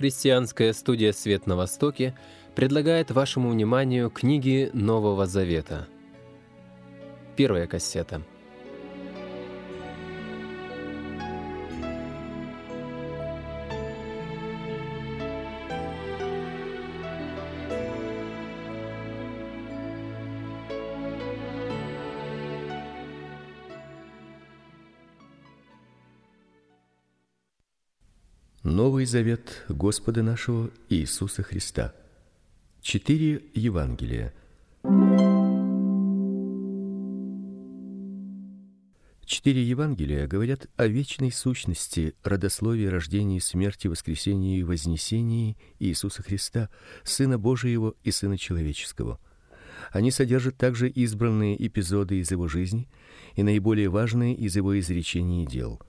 Христианская студия «Свет на Востоке» предлагает вашему вниманию книги Нового Завета. Первая кассета – завет Господа нашего Иисуса Христа. Четыре Евангелия. Четыре Евангелия говорят о вечной сущности, родословии, рождении, смерти, воскресении и вознесении Иисуса Христа, Сына Божьего и Сына человеческого. Они содержат также избранные эпизоды из его жизни и наиболее важные из его изречений и дел.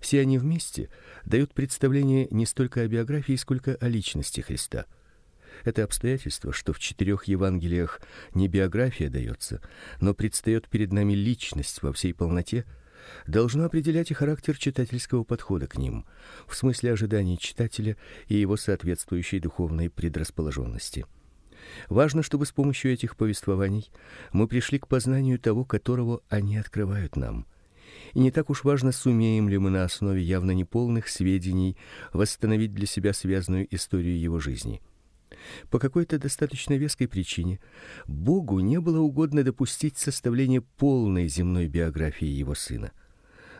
Все они вместе дают представление не столько о биографии, сколько о личности Христа. Это обстоятельство, что в четырех Евангелиях не биография дается, но предстает перед нами личность во всей полноте, должно определять и характер читательского подхода к ним, в смысле ожидания читателя и его соответствующей духовной предрасположенности. Важно, чтобы с помощью этих повествований мы пришли к познанию того, которого они открывают нам – и не так уж важно, сумеем ли мы на основе явно неполных сведений восстановить для себя связанную историю его жизни. По какой-то достаточно веской причине Богу не было угодно допустить составление полной земной биографии его сына.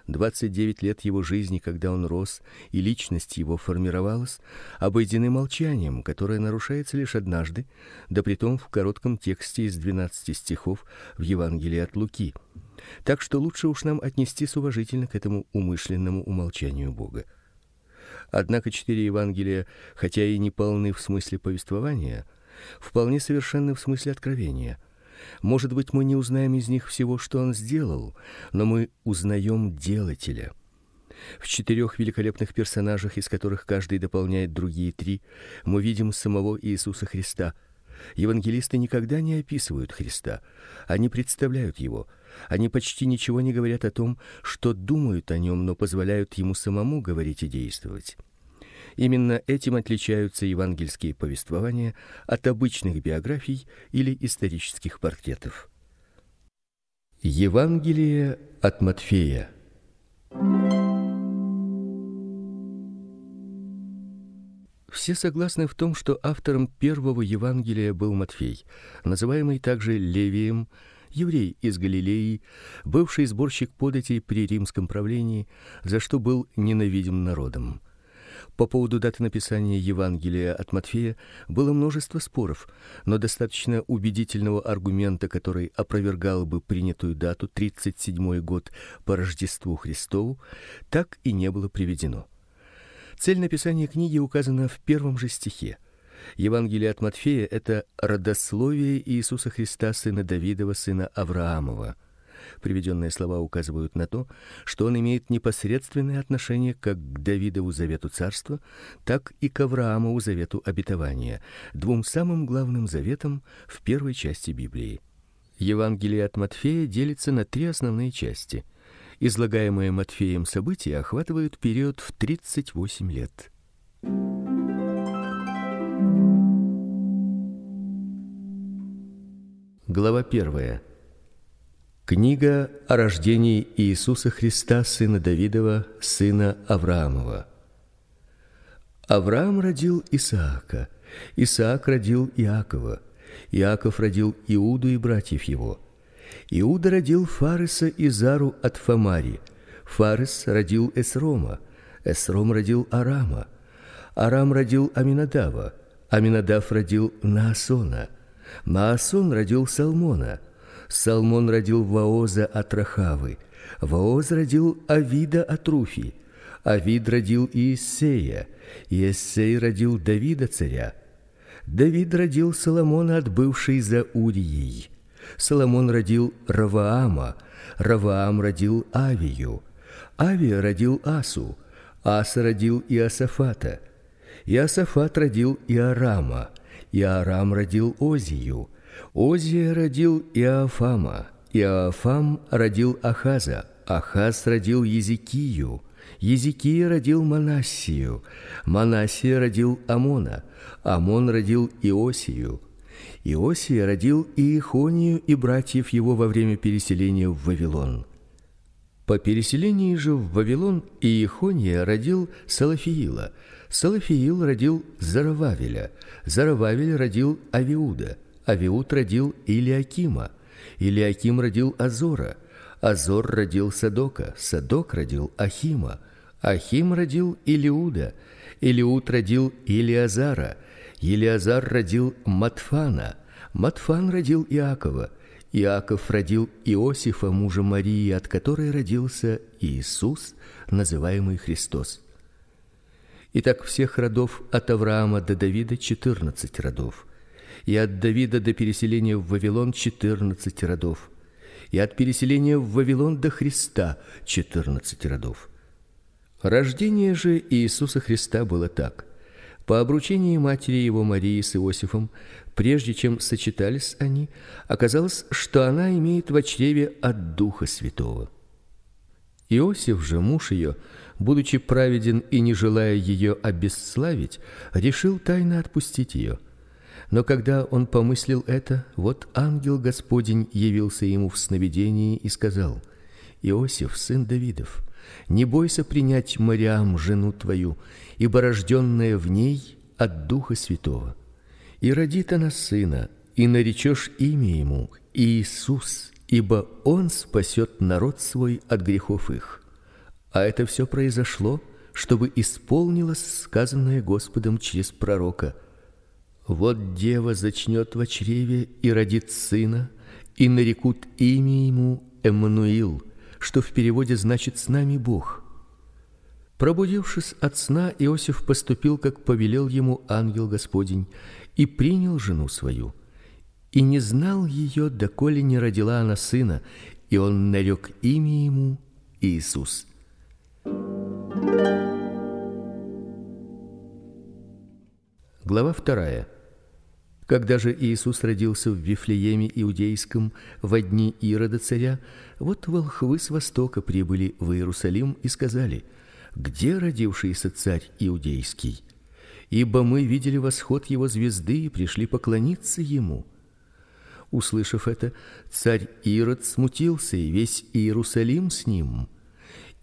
29 лет его жизни, когда он рос, и личность его формировалась, обойдены молчанием, которое нарушается лишь однажды, да притом в коротком тексте из 12 стихов в Евангелии от Луки. Так что лучше уж нам отнестись уважительно к этому умышленному умолчанию Бога. Однако четыре Евангелия, хотя и не полны в смысле повествования, вполне совершенны в смысле откровения. Может быть, мы не узнаем из них всего, что он сделал, но мы узнаем делателя. В четырех великолепных персонажах, из которых каждый дополняет другие три, мы видим самого Иисуса Христа. Евангелисты никогда не описывают Христа, они представляют его. Они почти ничего не говорят о том, что думают о нем, но позволяют ему самому говорить и действовать. Именно этим отличаются евангельские повествования от обычных биографий или исторических портретов. Евангелие от Матфея. Все согласны в том, что автором первого Евангелия был Матфей, называемый также Левием, еврей из Галилеи, бывший сборщик податей при римском правлении, за что был ненавидим народом. По поводу даты написания Евангелия от Матфея было множество споров, но достаточно убедительного аргумента, который опровергал бы принятую дату 37 год по Рождеству Христову, так и не было приведено. Цель написания книги указана в первом же стихе. Евангелие от Матфея это родословие Иисуса Христа, сына Давидова, сына Авраамова. Приведенные слова указывают на то, что он имеет непосредственное отношение как к Давидову завету царства, так и к Авраамову завету обетования, двум самым главным заветам в первой части Библии. Евангелие от Матфея делится на три основные части. Излагаемые Матфеем события охватывают период в 38 лет. Глава первая. Книга о рождении Иисуса Христа, сына Давидова, сына Авраамова. Авраам родил Исаака, Исаак родил Иакова, Иаков родил Иуду и братьев его. Иуда родил Фареса и Зару от Фамари. Фарес родил Эсрома, Эсром родил Арама, Арам родил Аминадава, Аминадав родил Наасона, Наасон родил Салмона, Салмон родил Ваоза от Рахавы, Ваоз родил Авида от Руфи, Авид родил Иессея, Иессей родил Давида царя. Давид родил Соломона от бывшей за Урией. Соломон родил Раваама, Раваам родил Авию, Авия родил Асу, Аса родил Иосафата, Иосафат родил Иорама, Иорам родил Озию, Озия родил Иофама, Иофам родил Ахаза, Ахаз родил Езекию, Езекия родил Манассию, Манассия родил Амона, Амон родил Иосию, Иосия родил Иехонию и братьев его во время переселения в Вавилон. По переселении же в Вавилон Иехония родил Салафиила, Салафиил родил Зарававеля, Зарававель родил Авиуда, Авиуд родил Илиакима, Илиаким родил Азора, Азор родил Садока, Садок родил Ахима, Ахим родил Илиуда, Илиуд родил Илиазара, Илиазар родил Матфана, Матфан родил Иакова, Иаков родил Иосифа, мужа Марии, от которой родился Иисус, называемый Христос. Итак, всех родов от Авраама до Давида четырнадцать родов, и от Давида до переселения в Вавилон четырнадцать родов, и от переселения в Вавилон до Христа четырнадцать родов. Рождение же Иисуса Христа было так: по обручении матери его Марии с Иосифом, прежде чем сочетались они, оказалось, что она имеет в чреве от Духа Святого. Иосиф же, муж ее, будучи праведен и не желая ее обесславить, решил тайно отпустить ее. Но когда он помыслил это, вот ангел Господень явился ему в сновидении и сказал: Иосиф, сын Давидов, не бойся принять Мариам, жену твою, ибо рожденная в ней от Духа Святого. И родит она сына, и наречешь имя ему Иисус, ибо он спасет народ свой от грехов их. А это все произошло, чтобы исполнилось сказанное Господом через пророка: вот дева зачнет в чреве и родит сына, и нарекут имя ему Эммануил, что в переводе значит с нами Бог. Пробудившись от сна, Иосиф поступил, как повелел ему ангел Господень, и принял жену свою. И не знал ее, доколе не родила она сына, и он нарек имя ему Иисус. Глава вторая. Когда же Иисус родился в Вифлееме иудейском в дни Ирода царя, вот волхвы с востока прибыли в Иерусалим и сказали: Где родившийся царь иудейский? Ибо мы видели восход его звезды и пришли поклониться ему. Услышав это, царь Ирод смутился, и весь Иерусалим с ним.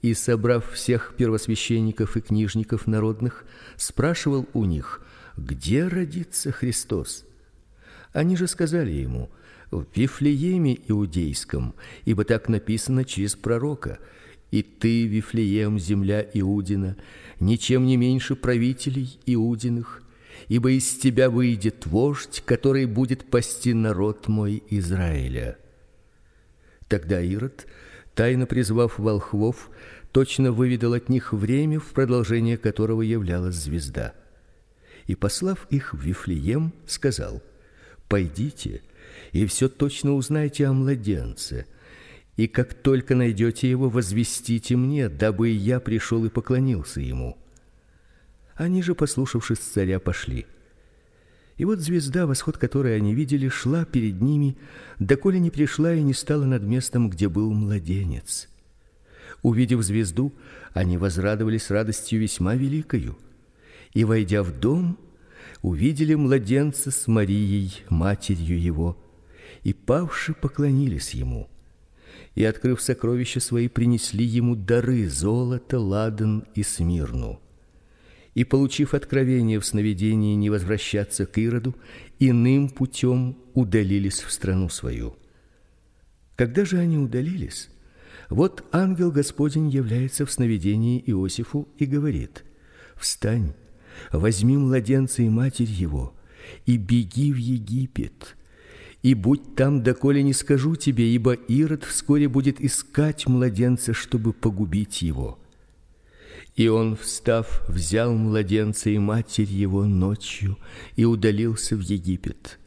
И собрав всех первосвященников и книжников народных, спрашивал у них: где родится Христос? Они же сказали ему: в Вифлееме иудейском, ибо так написано через пророка: и ты, Вифлеем, земля Иудина, ничем не меньше правителей иудиных, ибо из тебя выйдет вождь, который будет пасти народ мой Израиля. Тогда Ирод, тайно призвав волхвов, точно выведал от них время, в продолжение которого являлась звезда. И послав их в Вифлеем, сказал: Пойдите и все точно узнайте о младенце. И как только найдете его, возвестите мне, дабы я пришел и поклонился ему. Они же, послушавшись царя, пошли. И вот звезда, восход которой они видели, шла перед ними, доколе не пришла и не стала над местом, где был младенец. Увидев звезду, они возрадовались радостью весьма великою. И войдя в дом, увидели младенца с Марией, матерью его, и павши поклонились ему. И открыв сокровища свои, принесли ему дары: золото, ладан и смирну. И получив откровение в сновидении не возвращаться к Ироду, иным путем удалились в страну свою. Когда же они удалились, вот ангел Господень является в сновидении Иосифу и говорит: "Встань, возьми младенца и матерь его и беги в Египет. И будь там, доколе не скажу тебе, ибо Ирод вскоре будет искать младенца, чтобы погубить его. И он, встав, взял младенца и матерь его ночью и удалился в Египет.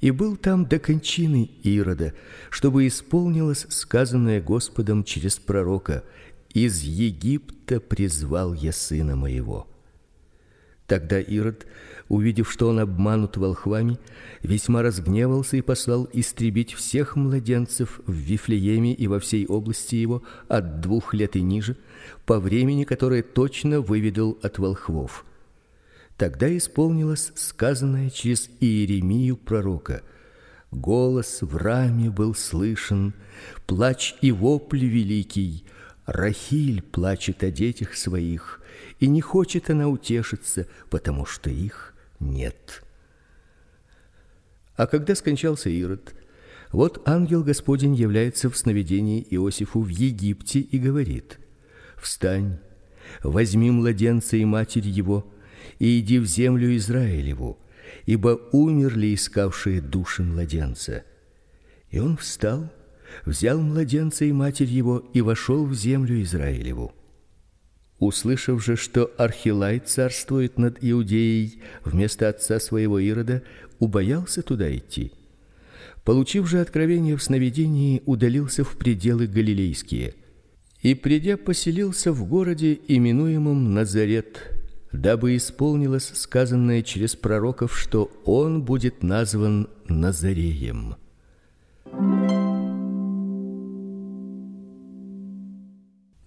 И был там до кончины Ирода, чтобы исполнилось сказанное Господом через пророка: из Египта призвал я сына моего. Тогда Ирод, увидев, что он обманут волхвами, весьма разгневался и послал истребить всех младенцев в Вифлееме и во всей области его от двух лет и ниже, по времени, которое точно выведал от волхвов. Тогда исполнилось сказанное через Иеремию пророка: голос в раме был слышен, плач и вопль великий. Рахиль плачет о детях своих, и не хочет она утешиться, потому что их нет. А когда скончался Ирод, вот ангел Господень является в сновидении Иосифу в Египте и говорит: Встань, возьми младенца и матерь его, и иди в землю Израилеву, ибо умерли искавшие души младенца. И он встал, взял младенца и матерь его и вошел в землю Израилеву. Услышав же, что Архилай царствует над Иудеей вместо отца своего Ирода, убоялся туда идти. Получив же откровение в сновидении, удалился в пределы галилейские и придя поселился в городе именуемом Назарет дабы исполнилось сказанное через пророков, что он будет назван Назареем.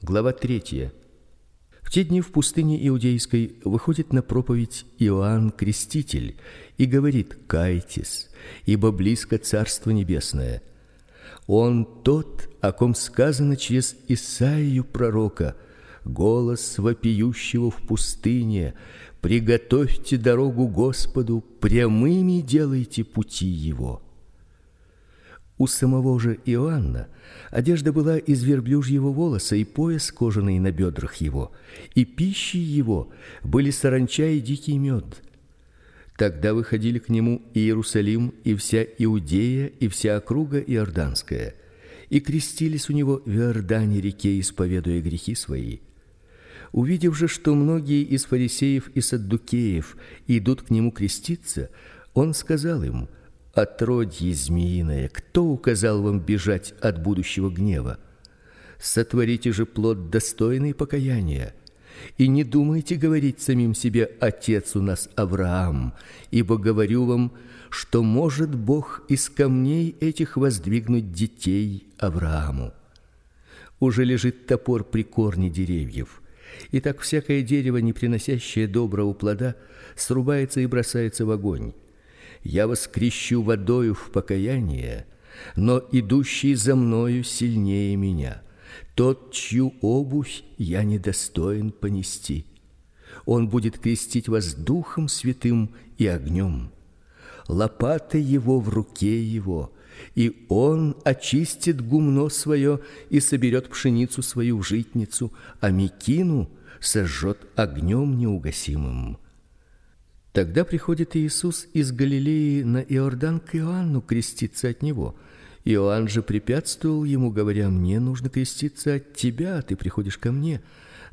Глава 3. Те дни в пустыне иудейской выходит на проповедь Иоанн Креститель и говорит: "Кайтесь, ибо близко Царство небесное". Он тот, о ком сказано через Исаию пророка: голос вопиющего в пустыне: приготовьте дорогу Господу, прямыми делайте пути его. У самого же Иоанна одежда была из верблюжьего волоса и пояс кожаный на бедрах его, и пищей его были саранча и дикий мед. Тогда выходили к нему и Иерусалим, и вся Иудея, и вся округа иорданская, и крестились у него в Иордане реке, исповедуя грехи свои. Увидев же, что многие из фарисеев и саддукеев идут к нему креститься, он сказал им: "Отродье змеиное, кто указал вам бежать от будущего гнева? Сотворите же плод достойный покаяния, и не думайте говорить самим себе: отец у нас Авраам, ибо говорю вам, что может Бог из камней этих воздвигнуть детей Аврааму. Уже лежит топор при корне деревьев. И так всякое дерево, не приносящее доброго плода, срубается и бросается в огонь. Я вас крещу водою в покаяние, но идущий за мною сильнее меня, тот, чью обувь я недостоин понести. Он будет крестить вас духом святым и огнем. Лопата его в руке его, и он очистит гумно свое и соберет пшеницу свою в житницу, а мекину сожжет огнем неугасимым. Тогда приходит Иисус из Галилеи на Иордан к Иоанну креститься от него. Иоанн же препятствовал ему, говоря: "Мне нужно креститься от тебя, а ты приходишь ко мне".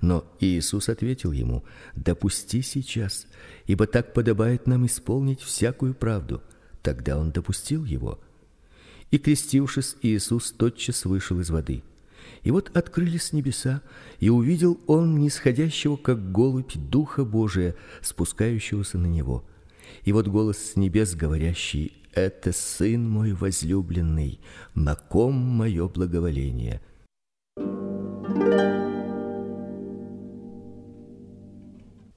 Но Иисус ответил ему: "Допусти сейчас, ибо так подобает нам исполнить всякую правду". Тогда он допустил его. И крестившись, Иисус тотчас вышел из воды. И вот открылись небеса, и увидел он нисходящего как голубь духа Божия, спускающегося на него. И вот голос с небес говорящий: "Это сын мой возлюбленный, на ком мое благоволение".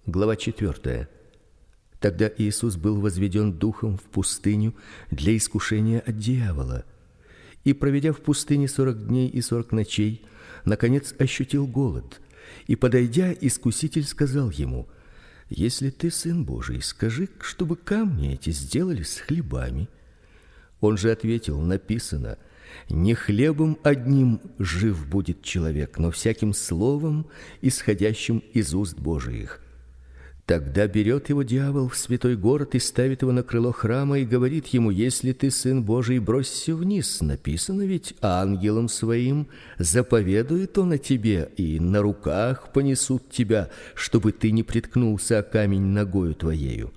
Глава 4. Тогда Иисус был возведен духом в пустыню для искушения от дьявола. И проведя в пустыне сорок дней и сорок ночей, наконец ощутил голод. И подойдя, искуситель сказал ему: "Если ты сын Божий, скажи, чтобы камни эти сделали с хлебами". Он же ответил: "Написано: не хлебом одним жив будет человек, но всяким словом, исходящим из уст Божиих". Тогда берет его дьявол в святой город и ставит его на крыло храма и говорит ему: "Если ты сын Божий, бросься вниз". Написано ведь: "Ангелам своим заповедует он о тебе, и на руках понесут тебя, чтобы ты не приткнулся о камень ногою твоею".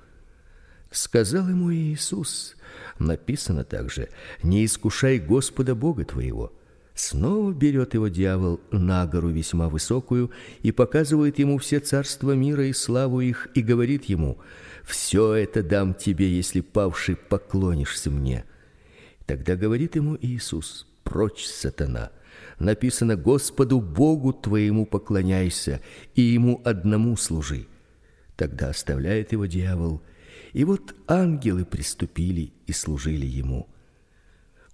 Сказал ему Иисус: "Написано также: не искушай Господа Бога твоего". Снова берет его дьявол на гору весьма высокую и показывает ему все царства мира и славу их и говорит ему: все это дам тебе, если павший поклонишься мне. Тогда говорит ему Иисус: прочь, сатана. Написано: Господу Богу твоему поклоняйся и ему одному служи. Тогда оставляет его дьявол, и вот ангелы приступили и служили ему.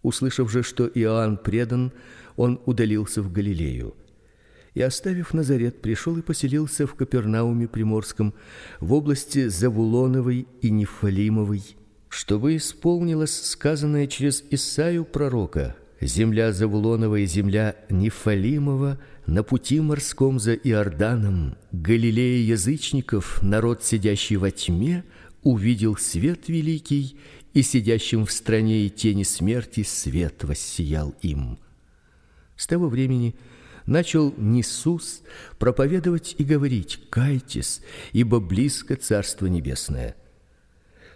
Услышав же, что Иоанн предан, он удалился в Галилею. И оставив Назарет, пришел и поселился в Капернауме Приморском, в области Завулоновой и Нефалимовой, чтобы исполнилось сказанное через Исаию пророка: земля Завулонова и земля Нефалимова на пути морском за Иорданом, Галилея язычников, народ сидящий во тьме, увидел свет великий, и сидящим в стране и тени смерти свет воссиял им. С того времени начал Иисус проповедовать и говорить: "Кайтесь, ибо близко Царство небесное".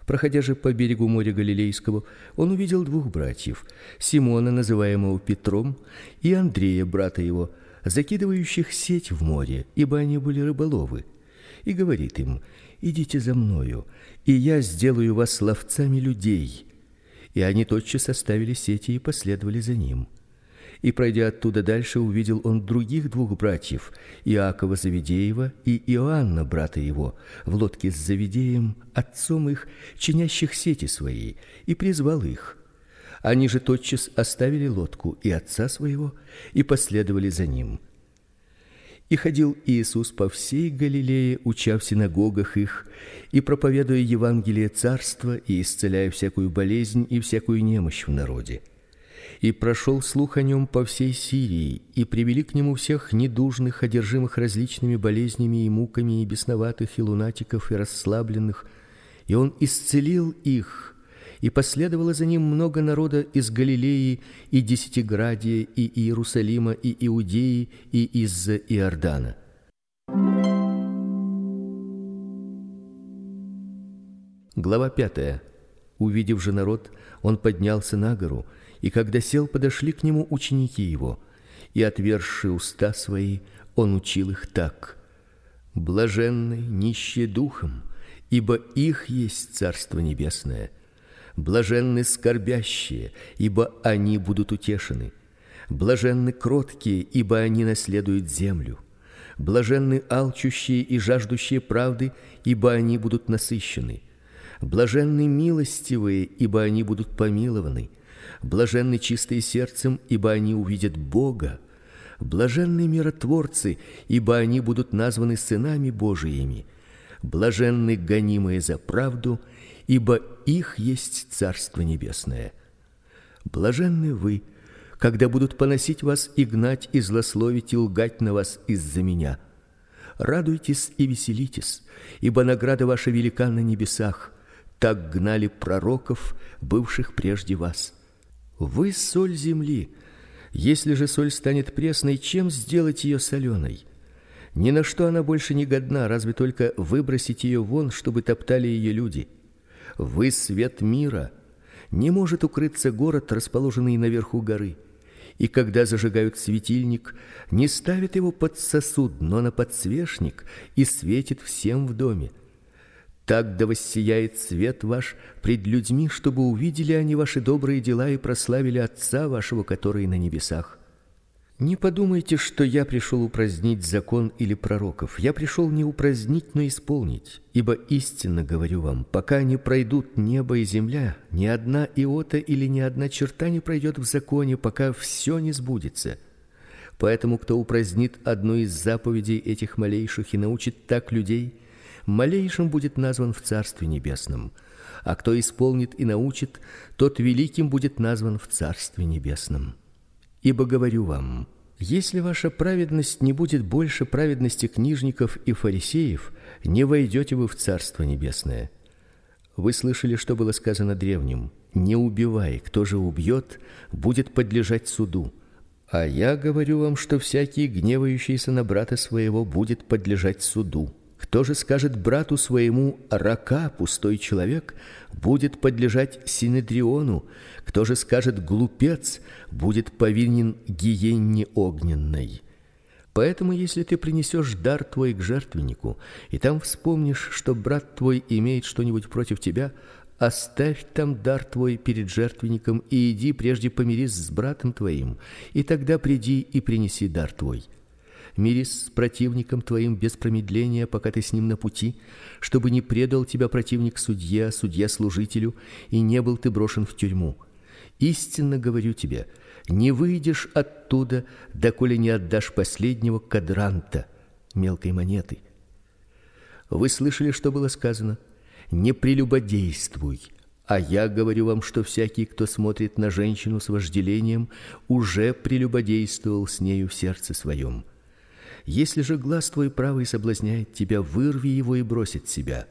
Проходя же по берегу моря Галилейского, он увидел двух братьев: Симона, называемого Петром, и Андрея, брата его, закидывающих сеть в море, ибо они были рыболовы. И говорит им: "Идите за мною, и я сделаю вас ловцами людей". И они тотчас оставили сети и последовали за ним. И пройдя оттуда дальше, увидел он других двух братьев: Иакова Завидеева и Иоанна брата его, в лодке с Завидеем, отцом их, чинящих сети свои, и призвал их. Они же тотчас оставили лодку и отца своего и последовали за ним. И ходил Иисус по всей Галилее, уча в синагогах их и проповедуя Евангелие царства и исцеляя всякую болезнь и всякую немощь в народе и прошел слух о нем по всей Сирии, и привели к нему всех недужных, одержимых различными болезнями и муками, и бесноватых, и лунатиков, и расслабленных, и он исцелил их. И последовало за ним много народа из Галилеи и Десятиградия и Иерусалима и Иудеи и из Иордана. Глава пятая. Увидев же народ, он поднялся на гору, и когда сел, подошли к нему ученики его, и отверши уста свои, он учил их так: Блаженны нищие духом, ибо их есть царство небесное. Блаженны скорбящие, ибо они будут утешены. Блаженны кроткие, ибо они наследуют землю. Блаженны алчущие и жаждущие правды, ибо они будут насыщены. Блаженны милостивые, ибо они будут помилованы. Блаженны чистые сердцем, ибо они увидят Бога. Блаженны миротворцы, ибо они будут названы сынами Божиими. Блаженны гонимые за правду, ибо их есть Царство небесное. Блаженны вы, когда будут поносить вас и гнать и злословить и лгать на вас из-за меня. Радуйтесь и веселитесь, ибо награда ваша велика на небесах. Так гнали пророков, бывших прежде вас. Вы соль земли. Если же соль станет пресной, чем сделать ее соленой? Ни на что она больше не годна, разве только выбросить ее вон, чтобы топтали ее люди. Вы свет мира. Не может укрыться город, расположенный наверху горы. И когда зажигают светильник, не ставят его под сосуд, но на подсвечник, и светит всем в доме. Так да воссияет свет ваш пред людьми, чтобы увидели они ваши добрые дела и прославили Отца вашего, который на небесах. Не подумайте, что я пришел упразднить закон или пророков. Я пришел не упразднить, но исполнить. Ибо истинно говорю вам, пока не пройдут небо и земля, ни одна иота или ни одна черта не пройдет в законе, пока все не сбудется. Поэтому кто упразднит одну из заповедей этих малейших и научит так людей, малейшим будет назван в Царстве небесном, а кто исполнит и научит, тот великим будет назван в Царстве небесном. Ибо говорю вам, если ваша праведность не будет больше праведности книжников и фарисеев, не войдете вы в Царство небесное. Вы слышали, что было сказано древним: не убивай, кто же убьет, будет подлежать суду. А я говорю вам, что всякий гневающийся на брата своего будет подлежать суду. Кто же скажет брату своему: "Рака, пустой человек", будет подлежать синедриону. Кто же скажет: "Глупец", будет повинен гиенне огненной. Поэтому, если ты принесешь дар твой к жертвеннику, и там вспомнишь, что брат твой имеет что-нибудь против тебя, оставь там дар твой перед жертвенником и иди прежде помирись с братом твоим, и тогда приди и принеси дар твой. Мирись с противником твоим без промедления, пока ты с ним на пути, чтобы не предал тебя противник судье, а судья служителю, и не был ты брошен в тюрьму. Истинно говорю тебе, не выйдешь оттуда, доколе не отдашь последнего кадранта, мелкой монеты. Вы слышали, что было сказано: не прелюбодействуй. А я говорю вам, что всякий, кто смотрит на женщину с вожделением, уже прелюбодействовал с нею в сердце своем. Если же глаз твой правый соблазняет тебя, вырви его и брось от себя.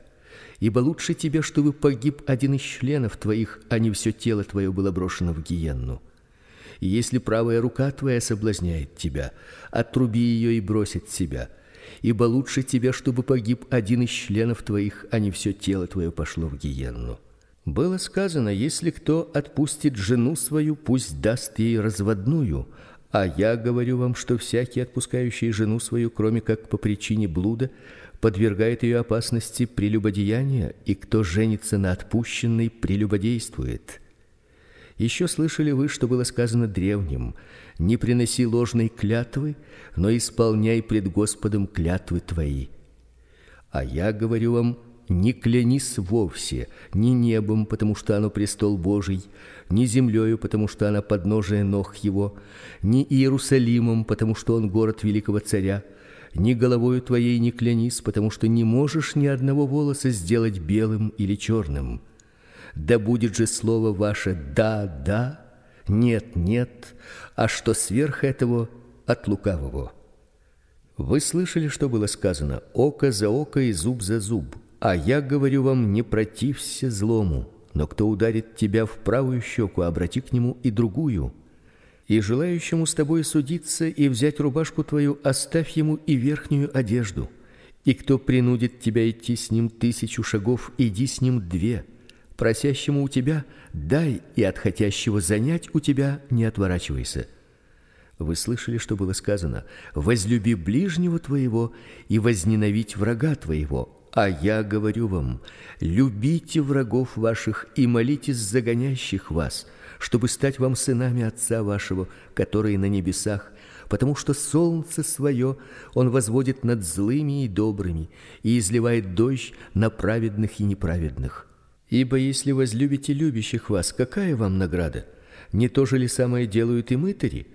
Ибо лучше тебе, чтобы погиб один из членов твоих, а не все тело твое было брошено в гиенну. И если правая рука твоя соблазняет тебя, отруби ее и брось от себя. Ибо лучше тебе, чтобы погиб один из членов твоих, а не все тело твое пошло в гиенну. Было сказано: если кто отпустит жену свою, пусть даст ей разводную, а я говорю вам, что всякий отпускающий жену свою, кроме как по причине блуда, подвергает ее опасности прелюбодеяния, и кто женится на отпущенной, прелюбодействует. Еще слышали вы, что было сказано древним: не приноси ложной клятвы, но исполняй пред Господом клятвы твои. А я говорю вам: не клянись вовсе, ни небом, потому что оно престол Божий, ни землею, потому что она подножие ног его, ни Иерусалимом, потому что он город великого царя, ни головою твоей не клянись, потому что не можешь ни одного волоса сделать белым или черным да будет же слово ваше да, да, нет, нет, а что сверх этого от лукавого. Вы слышали, что было сказано: око за око и зуб за зуб. А я говорю вам: не протився злому, но кто ударит тебя в правую щеку, обрати к нему и другую. И желающему с тобой судиться и взять рубашку твою, оставь ему и верхнюю одежду. И кто принудит тебя идти с ним тысячу шагов, иди с ним две просящему у тебя дай, и от хотящего занять у тебя не отворачивайся. Вы слышали, что было сказано: возлюби ближнего твоего и возненавидь врага твоего. А я говорю вам: любите врагов ваших и молитесь за гонящих вас, чтобы стать вам сынами Отца вашего, который на небесах, потому что солнце свое он возводит над злыми и добрыми и изливает дождь на праведных и неправедных. Ибо если возлюбите любящих вас, какая вам награда? Не то же ли самое делают и мытари?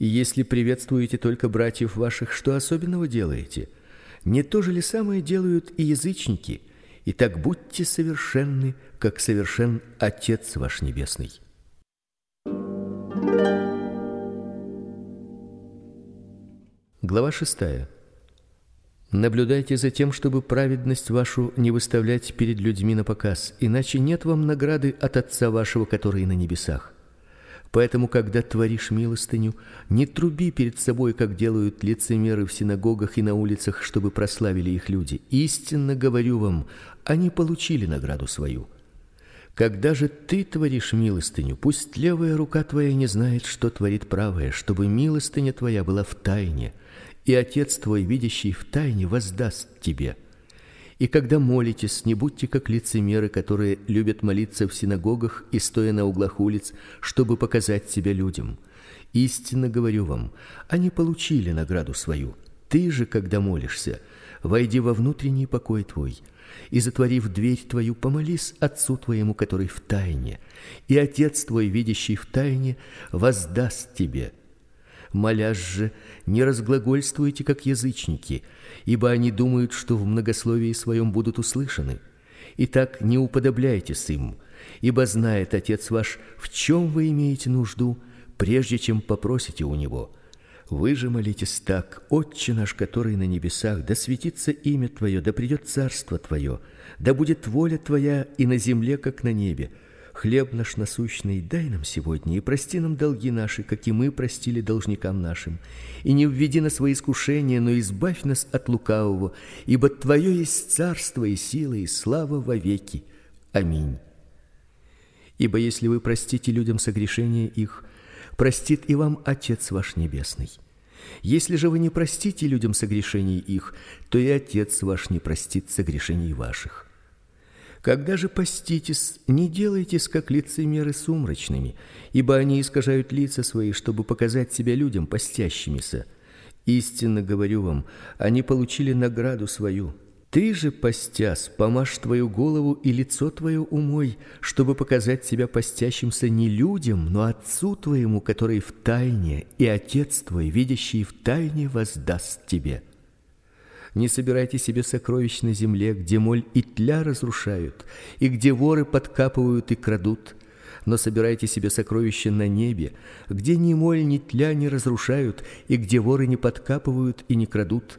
И если приветствуете только братьев ваших, что особенного делаете? Не то же ли самое делают и язычники? И так будьте совершенны, как совершен Отец ваш небесный. Глава шестая. Наблюдайте за тем, чтобы праведность вашу не выставлять перед людьми на показ, иначе нет вам награды от Отца вашего, который на небесах. Поэтому, когда творишь милостыню, не труби перед собой, как делают лицемеры в синагогах и на улицах, чтобы прославили их люди. Истинно говорю вам, они получили награду свою. Когда же ты творишь милостыню, пусть левая рука твоя не знает, что творит правая, чтобы милостыня твоя была в тайне, и Отец твой, видящий в тайне, воздаст тебе. И когда молитесь, не будьте как лицемеры, которые любят молиться в синагогах и стоя на углах улиц, чтобы показать себя людям. Истинно говорю вам, они получили награду свою. Ты же, когда молишься, войди во внутренний покой твой, и затворив дверь твою, помолись Отцу твоему, который в тайне, и Отец твой, видящий в тайне, воздаст тебе молясь же, не разглагольствуйте как язычники, ибо они думают, что в многословии своем будут услышаны. Итак, не уподобляйтесь им, ибо знает Отец ваш, в чем вы имеете нужду, прежде чем попросите у него. Вы же молитесь так: Отче наш, который на небесах, да светится имя твое, да придет царство твое, да будет воля твоя и на земле, как на небе. Хлеб наш насущный дай нам сегодня, и прости нам долги наши, как и мы простили должникам нашим. И не введи нас во искушение, но избавь нас от лукавого, ибо Твое есть царство и сила и слава во веки. Аминь. Ибо если вы простите людям согрешения их, простит и вам Отец ваш небесный. Если же вы не простите людям согрешений их, то и Отец ваш не простит согрешений ваших. Когда же поститесь, не делайтесь как лицемеры сумрачными, ибо они искажают лица свои, чтобы показать себя людям постящимися. Истинно говорю вам, они получили награду свою. Ты же постясь, помажь твою голову и лицо твое умой, чтобы показать себя постящимся не людям, но отцу твоему, который в тайне, и отец твой, видящий в тайне, воздаст тебе. Не собирайте себе сокровищ на земле, где моль и тля разрушают, и где воры подкапывают и крадут, но собирайте себе сокровища на небе, где ни моль, ни тля не разрушают, и где воры не подкапывают и не крадут.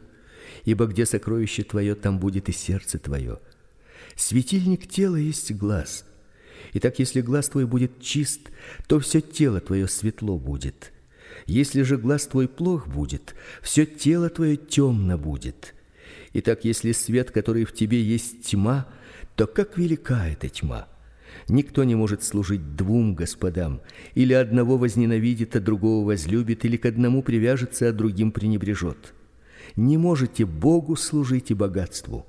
Ибо где сокровище твое, там будет и сердце твое. Светильник тела есть глаз. Итак, если глаз твой будет чист, то все тело твое светло будет. Если же глаз твой плох будет, все тело твое темно будет. Итак, если свет, который в тебе есть тьма, то как велика эта тьма? Никто не может служить двум господам, или одного возненавидит, а другого возлюбит, или к одному привяжется, а другим пренебрежет. Не можете Богу служить и богатству.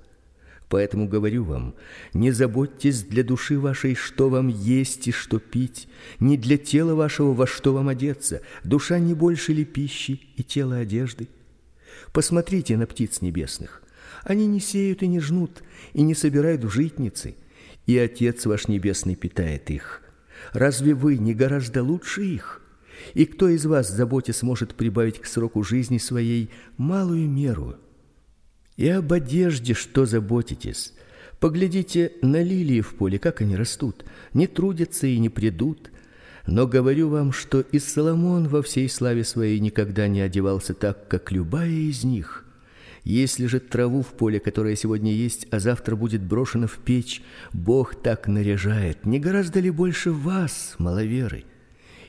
Поэтому говорю вам: не заботьтесь для души вашей, что вам есть и что пить, не для тела вашего, во что вам одеться. Душа не больше ли пищи и тело одежды? Посмотрите на птиц небесных. Они не сеют и не жнут, и не собирают в житницы, и Отец ваш небесный питает их. Разве вы не гораздо лучше их? И кто из вас, заботясь, сможет прибавить к сроку жизни своей малую меру? И об одежде что заботитесь? Поглядите на лилии в поле, как они растут, не трудятся и не придут. Но говорю вам, что и Соломон во всей славе своей никогда не одевался так, как любая из них. Если же траву в поле, которая сегодня есть, а завтра будет брошена в печь, Бог так наряжает, не гораздо ли больше вас, маловеры?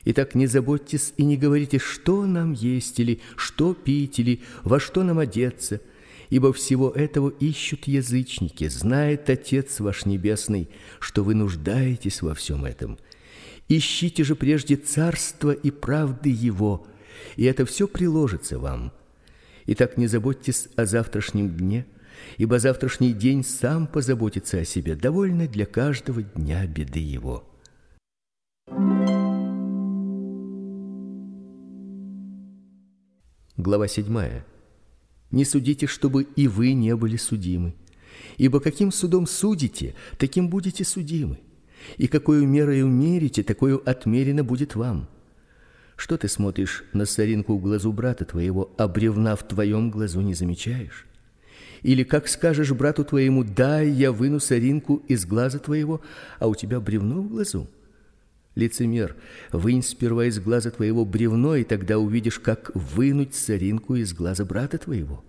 Итак, не заботьтесь и не говорите, что нам есть или что пить или во что нам одеться, ибо всего этого ищут язычники. Знает Отец ваш небесный, что вы нуждаетесь во всем этом. Ищите же прежде царство и правды его, и это все приложится вам. Итак, не заботьтесь о завтрашнем дне, ибо завтрашний день сам позаботится о себе. Довольно для каждого дня беды его. Глава 7. Не судите, чтобы и вы не были судимы. Ибо каким судом судите, таким будете судимы. И какую мерою мерите, такую отмерено будет вам. Что ты смотришь на соринку в глазу брата твоего, а бревна в твоем глазу не замечаешь? Или как скажешь брату твоему: "Дай, я выну соринку из глаза твоего", а у тебя бревно в глазу? Лицемер, вынь сперва из глаза твоего бревно, и тогда увидишь, как вынуть соринку из глаза брата твоего.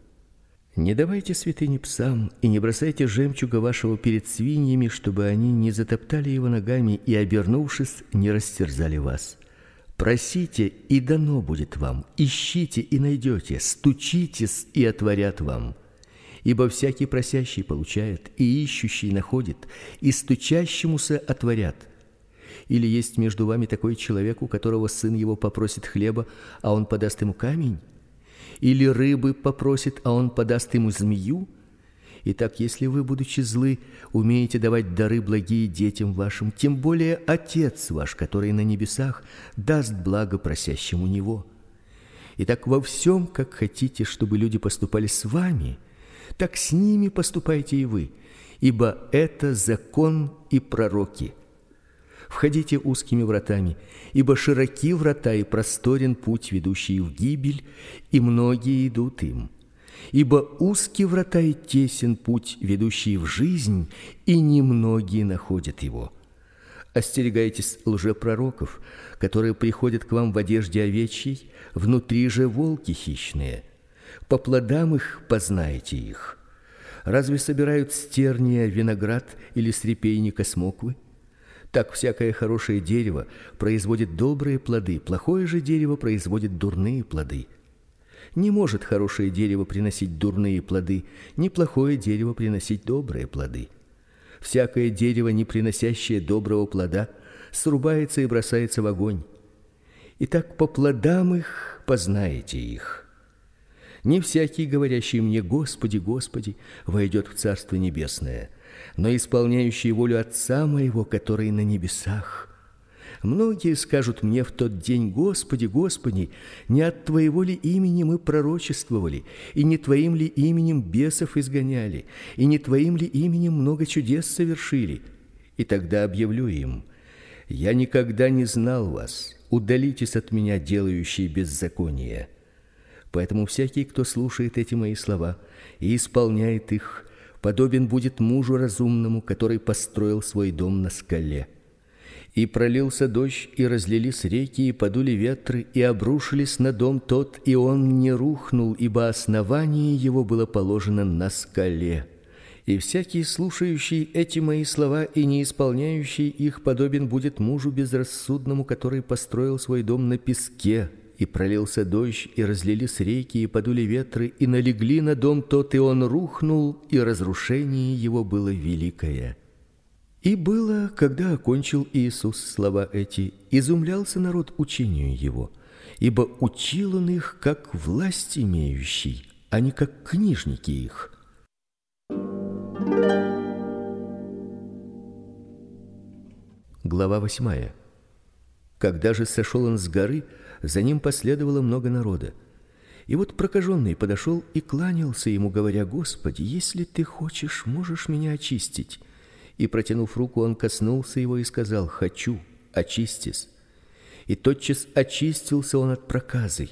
Не давайте святыни псам и не бросайте жемчуга вашего перед свиньями, чтобы они не затоптали его ногами и обернувшись не растерзали вас. Просите, и дано будет вам; ищите и найдете; стучитесь, и отворят вам. Ибо всякий просящий получает, и ищущий находит, и стучащемуся отворят. Или есть между вами такой человек, у которого сын его попросит хлеба, а он подаст ему камень? Или рыбы попросит, а он подаст ему змею? Итак, если вы, будучи злы, умеете давать дары благие детям вашим, тем более Отец ваш, который на небесах, даст благо просящему него. Итак, во всем, как хотите, чтобы люди поступали с вами, так с ними поступайте и вы, ибо это закон и пророки. Входите узкими вратами, ибо широки врата и просторен путь, ведущий в гибель, и многие идут им. Ибо узкие врата и тесен путь, ведущий в жизнь, и немногие находят его. Остерегайтесь лжепророков, которые приходят к вам в одежде овечьей, внутри же волки хищные. По плодам их познаете их. Разве собирают стерния виноград или с репейника смоквы? Так всякое хорошее дерево производит добрые плоды, плохое же дерево производит дурные плоды. Не может хорошее дерево приносить дурные плоды, ни плохое дерево приносить добрые плоды. Всякое дерево, не приносящее доброго плода, срубается и бросается в огонь. Итак, по плодам их познаете их. Не всякий, говорящий мне: Господи, Господи, войдет в Царство небесное, но исполняющий волю Отца моего, который на небесах. Многие скажут мне в тот день: Господи, Господи, не от твоего ли имени мы пророчествовали, и не твоим ли именем бесов изгоняли, и не твоим ли именем много чудес совершили? И тогда объявлю им: Я никогда не знал вас. Удалитесь от меня, делающие беззаконие. Поэтому всякий, кто слушает эти мои слова и исполняет их, подобен будет мужу разумному, который построил свой дом на скале. И пролился дождь, и разлились реки, и подули ветры, и обрушились на дом тот, и он не рухнул, ибо основание его было положено на скале. И всякий слушающий эти мои слова и не исполняющий их подобен будет мужу безрассудному, который построил свой дом на песке. И пролился дождь, и разлились реки, и подули ветры, и налегли на дом тот, и он рухнул, и разрушение его было великое. И было, когда окончил Иисус слова эти, изумлялся народ учению его, ибо учил он их как власть имеющий, а не как книжники их. Глава восьмая. Когда же сошел он с горы, за ним последовало много народа. И вот прокаженный подошел и кланялся ему, говоря: "Господи, если ты хочешь, можешь меня очистить". И протянув руку, он коснулся его и сказал: "Хочу, очистись". И тотчас очистился он от проказы.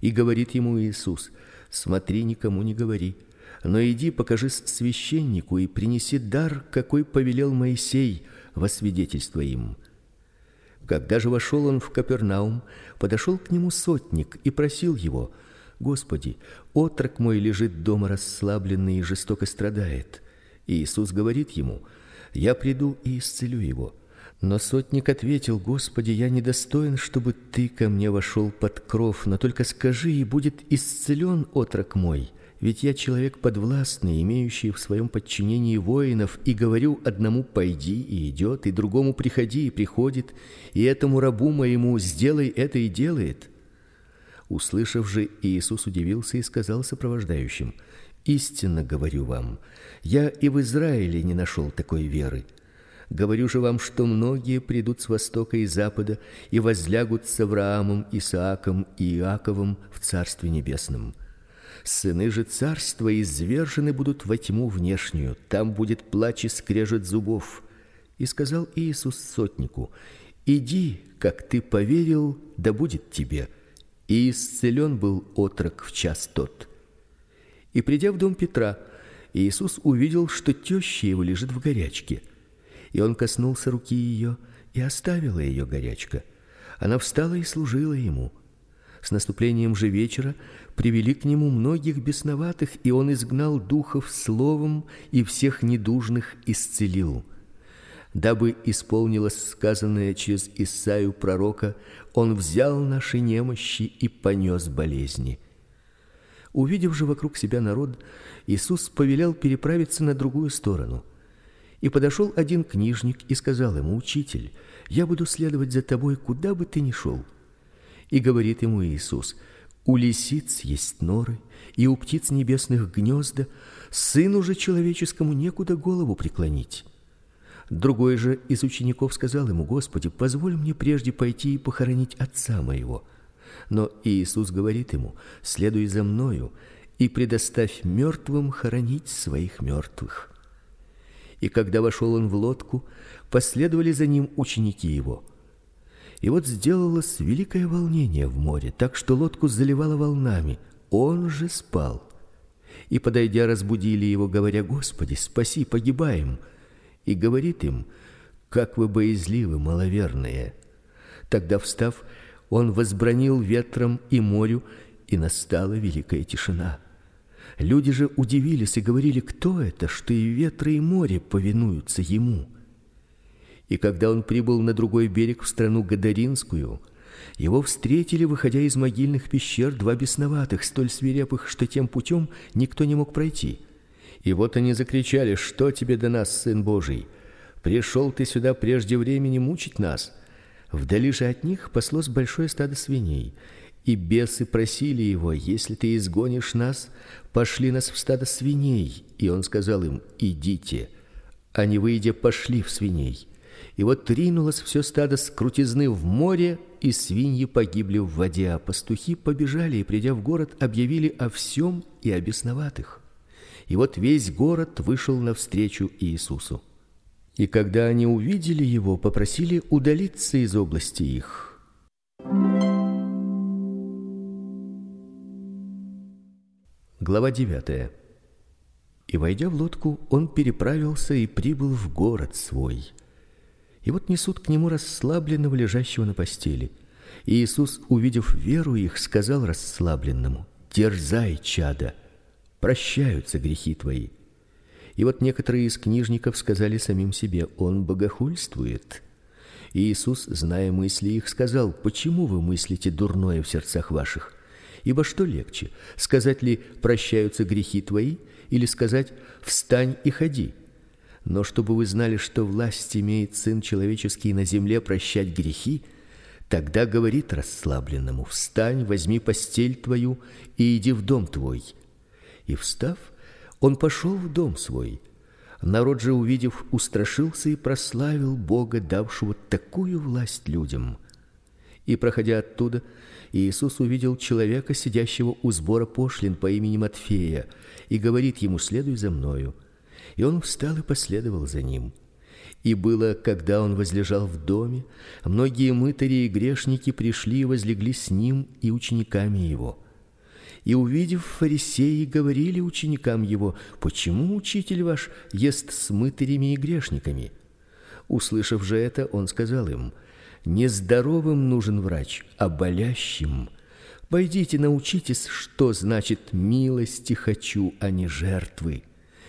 И говорит ему Иисус: "Смотри, никому не говори, но иди, покажись священнику и принеси дар, какой повелел Моисей, во свидетельство им". Когда же вошел он в Капернаум, подошел к нему сотник и просил его: "Господи, отрок мой лежит дома расслабленный и жестоко страдает". И Иисус говорит ему: "Я приду и исцелю его". Но сотник ответил: "Господи, я недостоин, чтобы ты ко мне вошел под кров, но только скажи, и будет исцелен отрок мой". Ведь я человек подвластный, имеющий в своем подчинении воинов, и говорю одному: пойди, и идет, и другому: приходи, и приходит, и этому рабу моему: сделай это, и делает. Услышав же, Иисус удивился и сказал сопровождающим: Истинно говорю вам, я и в Израиле не нашел такой веры. Говорю же вам, что многие придут с востока и запада и возлягут с Авраамом, Исааком и Иаковом в Царстве небесном. Сыны же царства извержены будут во тьму внешнюю, там будет плач и скрежет зубов. И сказал Иисус сотнику: Иди, как ты поверил, да будет тебе. И исцелен был отрок в час тот. И придя в дом Петра, Иисус увидел, что теща его лежит в горячке. И он коснулся руки ее, и оставила ее горячка. Она встала и служила ему. С наступлением же вечера привели к нему многих бесноватых, и он изгнал духов словом и всех недужных исцелил. Дабы исполнилось сказанное через Исаию пророка: он взял наши немощи и понес болезни. Увидев же вокруг себя народ, Иисус повелел переправиться на другую сторону. И подошел один книжник и сказал ему: "Учитель, я буду следовать за тобой, куда бы ты ни шел". И говорит ему Иисус: у лисиц есть норы, и у птиц небесных гнезда, сыну же человеческому некуда голову преклонить. Другой же из учеников сказал ему: "Господи, позволь мне прежде пойти и похоронить отца моего". Но Иисус говорит ему: "Следуй за мною и предоставь мертвым хоронить своих мертвых". И когда вошел он в лодку, последовали за ним ученики его. И вот сделалось великое волнение в море, так что лодку заливало волнами. Он же спал. И подойдя, разбудили его, говоря: "Господи, спаси, погибаем". И говорит им: "Как вы боязливы, маловерные". Тогда встав, он возбранил ветром и морю, и настала великая тишина. Люди же удивились и говорили: "Кто это, что и ветры и море повинуются ему?" И когда он прибыл на другой берег в страну Гадаринскую, его встретили, выходя из могильных пещер, два бесноватых, столь свирепых, что тем путем никто не мог пройти. И вот они закричали: "Что тебе до нас, сын Божий? Пришел ты сюда прежде времени мучить нас?" Вдали же от них паслось большое стадо свиней, и бесы просили его: "Если ты изгонишь нас, пошли нас в стадо свиней". И он сказал им: "Идите". Они выйдя пошли в свиней. И вот ринулось все стадо с крутизны в море, и свиньи погибли в воде, а пастухи побежали и придя в город, объявили о всем и о бесноватых. И вот весь город вышел навстречу Иисусу. И когда они увидели его, попросили удалиться из области их. Глава 9. И войдя в лодку, он переправился и прибыл в город свой. И вот несут к нему расслабленного лежащего на постели. И Иисус, увидев веру их, сказал расслабленному: "Дерзай, чада, прощаются грехи твои". И вот некоторые из книжников сказали самим себе: "Он богохульствует". И Иисус, зная мысли их, сказал: "Почему вы мыслите дурное в сердцах ваших? Ибо что легче: сказать ли: прощаются грехи твои, или сказать: встань и ходи?" Но чтобы вы знали, что власть имеет сын человеческий на земле прощать грехи, тогда говорит расслабленному: встань, возьми постель твою и иди в дом твой. И встав, он пошел в дом свой. Народ же, увидев, устрашился и прославил Бога, давшего такую власть людям. И проходя оттуда, Иисус увидел человека, сидящего у сбора пошлин по имени Матфея, и говорит ему: "Следуй за мною". И он встал и последовал за ним. И было, когда он возлежал в доме, многие мытари и грешники пришли и возлегли с ним и учениками его. И увидев фарисеи, говорили ученикам его: "Почему учитель ваш ест с мытарями и грешниками?" Услышав же это, он сказал им: "Не здоровым нужен врач, а болящим. Пойдите, научитесь, что значит милости хочу, а не жертвы".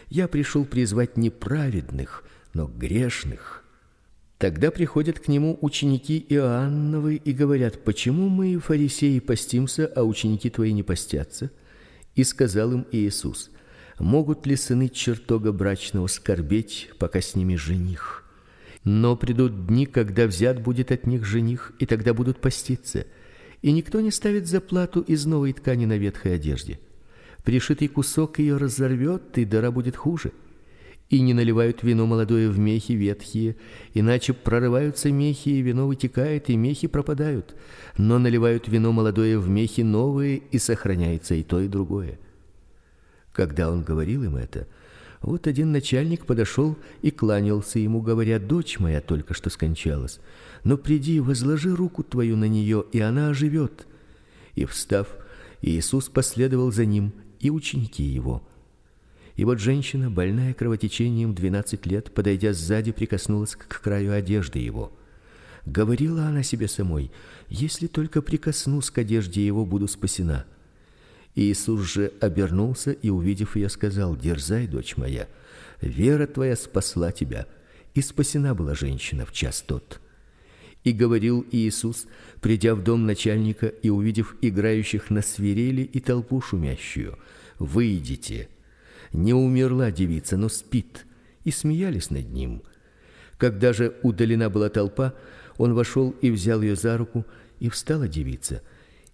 Я пришел призвать не праведных, но грешных. Тогда приходят к нему ученики Иоанновы и говорят: "Почему мы, фарисеи, постимся, а ученики твои не постятся?" И сказал им Иисус: "Могут ли сыны чертога брачного скорбеть, пока с ними жених? Но придут дни, когда взят будет от них жених, и тогда будут поститься. И никто не ставит заплату из новой ткани на ветхой одежде пришитый кусок ее разорвет, и дыра будет хуже. И не наливают вино молодое в мехи ветхие, иначе прорываются мехи, и вино вытекает, и мехи пропадают. Но наливают вино молодое в мехи новые, и сохраняется и то, и другое. Когда он говорил им это, вот один начальник подошел и кланялся ему, говоря: "Дочь моя только что скончалась, но приди, возложи руку твою на нее, и она оживет". И встав, Иисус последовал за ним и ученики его. И вот женщина, больная кровотечением двенадцать лет, подойдя сзади, прикоснулась к краю одежды его. Говорила она себе самой: если только прикоснусь к одежде его, буду спасена. Иисус же обернулся и, увидев ее, сказал: "Дерзай, дочь моя, вера твоя спасла тебя". И спасена была женщина в час тот. И говорил Иисус, придя в дом начальника и увидев играющих на свирели и толпу шумящую: "Выйдите! Не умерла девица, но спит". И смеялись над ним. Когда же удалена была толпа, он вошел и взял ее за руку, и встала девица,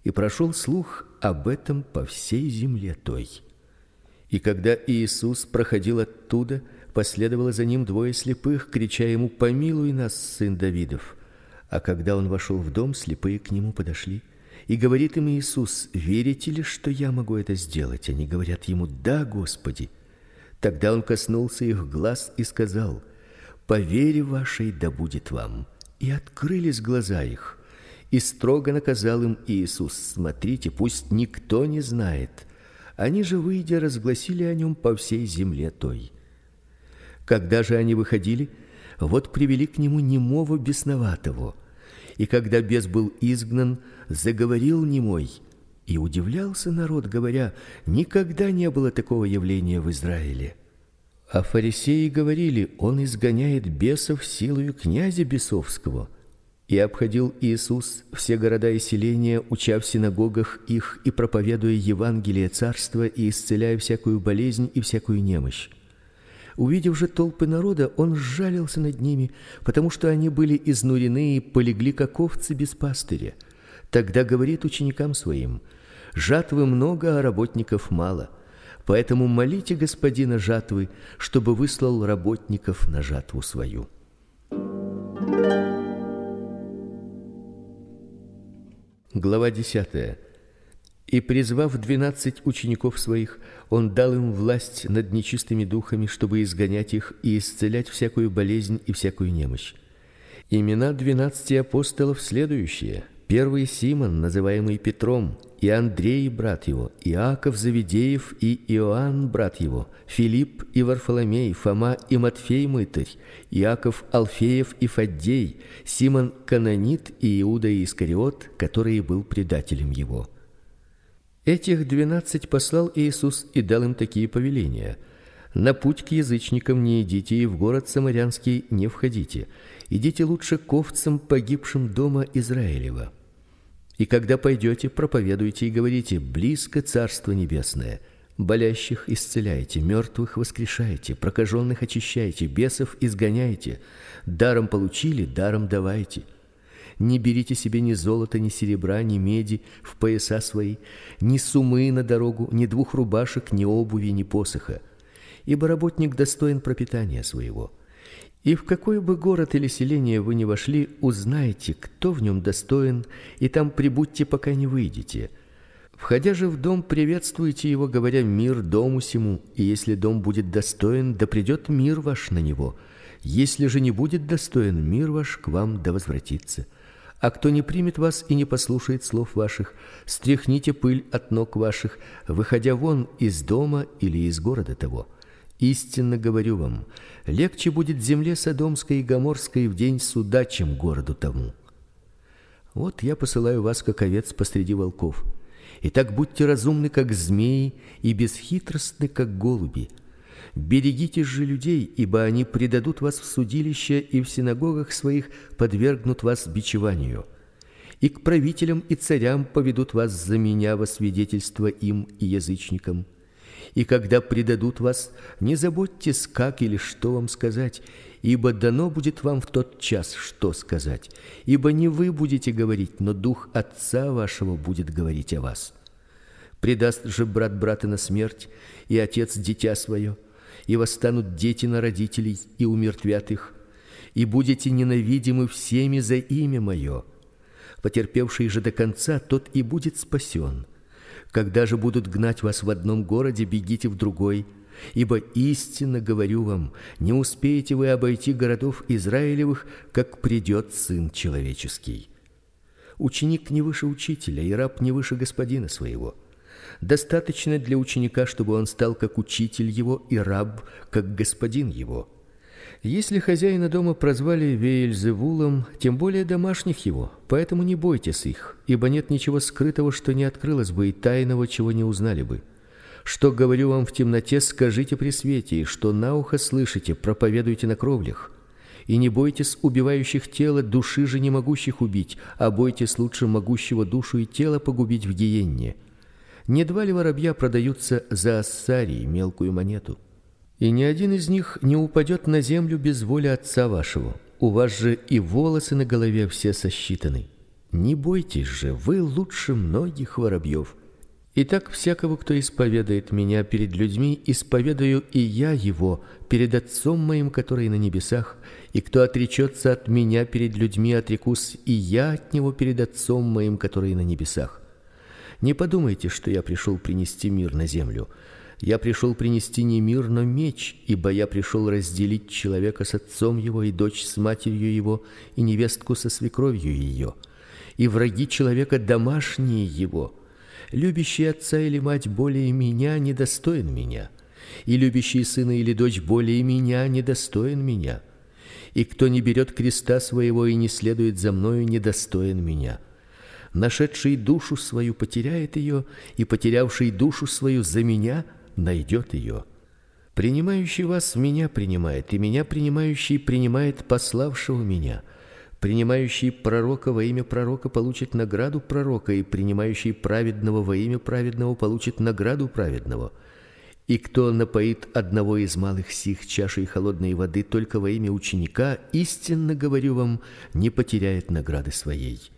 и прошел слух об этом по всей земле той. И когда Иисус проходил оттуда, последовало за ним двое слепых, крича ему: "Помилуй нас, сын Давидов!" А когда он вошел в дом, слепые к нему подошли, и говорит им Иисус: "Верите ли, что я могу это сделать?" Они говорят ему: "Да, Господи". Тогда он коснулся их глаз и сказал: "По вере вашей да будет вам". И открылись глаза их. И строго наказал им Иисус: "Смотрите, пусть никто не знает". Они же выйдя разгласили о нем по всей земле той. Когда же они выходили, вот привели к нему немого бесноватого, и когда бес был изгнан, заговорил немой. И удивлялся народ, говоря: никогда не было такого явления в Израиле. А фарисеи говорили: он изгоняет бесов силою князя бесовского. И обходил Иисус все города и селения, уча в синагогах их и проповедуя Евангелие царства и исцеляя всякую болезнь и всякую немощь. Увидев же толпы народа, он сжалился над ними, потому что они были изнурены и полегли как овцы без пастыря. Тогда говорит ученикам своим: жатвы много, а работников мало. Поэтому молите господина жатвы, чтобы выслал работников на жатву свою. Глава 10. И призвав двенадцать учеников своих, он дал им власть над нечистыми духами, чтобы изгонять их и исцелять всякую болезнь и всякую немощь. Имена двенадцати апостолов следующие: Первый Симон, называемый Петром, и Андрей брат его, Иаков Завидеев и Иоанн брат его, Филипп и Варфоломей, Фома и Матфей мытарь, Иаков Алфеев и Фаддей, Симон Кананит и Иуда Искариот, который был предателем его. Этих двенадцать послал Иисус и дал им такие повеления: на путь к язычникам не идите и в город самарянский не входите. Идите лучше к овцам погибшим дома Израилева. И когда пойдете, проповедуйте и говорите: близко Царство небесное. Болящих исцеляйте, мертвых воскрешайте, прокаженных очищайте, бесов изгоняйте. Даром получили, даром давайте. Не берите себе ни золота, ни серебра, ни меди в пояса свои, ни сумы на дорогу, ни двух рубашек, ни обуви, ни посоха. Ибо работник достоин пропитания своего. И в какой бы город или селение вы ни вошли, узнайте, кто в нем достоин, и там прибудьте, пока не выйдете. Входя же в дом, приветствуйте его, говоря: мир дому сему. И если дом будет достоин, да придет мир ваш на него. Если же не будет достоин, мир ваш к вам да возвратится. А кто не примет вас и не послушает слов ваших, стряхните пыль от ног ваших, выходя вон из дома или из города того. Истинно говорю вам, легче будет земле содомской и гоморской в день суда, чем городу тому. Вот я посылаю вас как овец посреди волков. Итак, будьте разумны, как змеи, и бесхитростны, как голуби. Берегитесь же людей, ибо они предадут вас в судилище и в синагогах своих подвергнут вас бичеванию. И к правителям и царям поведут вас за меня во свидетельство им и язычникам. И когда предадут вас, не заботьтесь, как или что вам сказать, ибо дано будет вам в тот час, что сказать. Ибо не вы будете говорить, но дух Отца вашего будет говорить о вас. Предаст же брат брата на смерть, и отец дитя свое, и восстанут дети на родителей и умертвят их, и будете ненавидимы всеми за имя мое. Потерпевший же до конца, тот и будет спасен. Когда же будут гнать вас в одном городе, бегите в другой, ибо истинно говорю вам, не успеете вы обойти городов израилевых, как придет сын человеческий. Ученик не выше учителя, и раб не выше господина своего. Достаточно для ученика, чтобы он стал как учитель его и раб, как господин его. Если хозяина дома прозвали Веельзевулом, тем более домашних его, поэтому не бойтесь их, ибо нет ничего скрытого, что не открылось бы, и тайного, чего не узнали бы. Что говорю вам в темноте, скажите при свете, и что на ухо слышите, проповедуйте на кровлях. И не бойтесь убивающих тело, души же не могущих убить, а бойтесь лучше могущего душу и тело погубить в гиенне. Не два ли воробья продаются за ассарий, мелкую монету? И ни один из них не упадет на землю без воли Отца вашего. У вас же и волосы на голове все сосчитаны. Не бойтесь же, вы лучше многих воробьев. Итак, всякого, кто исповедает меня перед людьми, исповедую и я его перед Отцом моим, который на небесах, и кто отречется от меня перед людьми, отрекусь и я от него перед Отцом моим, который на небесах. Не подумайте, что я пришел принести мир на землю. Я пришел принести не мир, но меч, ибо я пришел разделить человека с отцом его и дочь с матерью его и невестку со свекровью ее. И враги человека домашние его. Любящий отца или мать более меня недостоин меня, и любящий сына или дочь более меня недостоин меня. И кто не берет креста своего и не следует за мною, недостоин меня нашедший душу свою потеряет ее, и потерявший душу свою за меня найдет ее. Принимающий вас меня принимает, и меня принимающий принимает пославшего меня. Принимающий пророка во имя пророка получит награду пророка, и принимающий праведного во имя праведного получит награду праведного. И кто напоит одного из малых сих чашей холодной воды только во имя ученика, истинно говорю вам, не потеряет награды своей.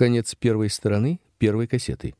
Конец первой стороны первой кассеты.